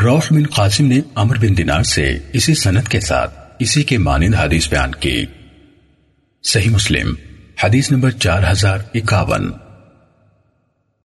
روح بن قاسم نے عمر بن دینار سے اسی سنت کے ساتھ اسی کے مانند حدیث بیان کی۔ صحیح مسلم، حدیث نمبر چار ہزار اکاون۔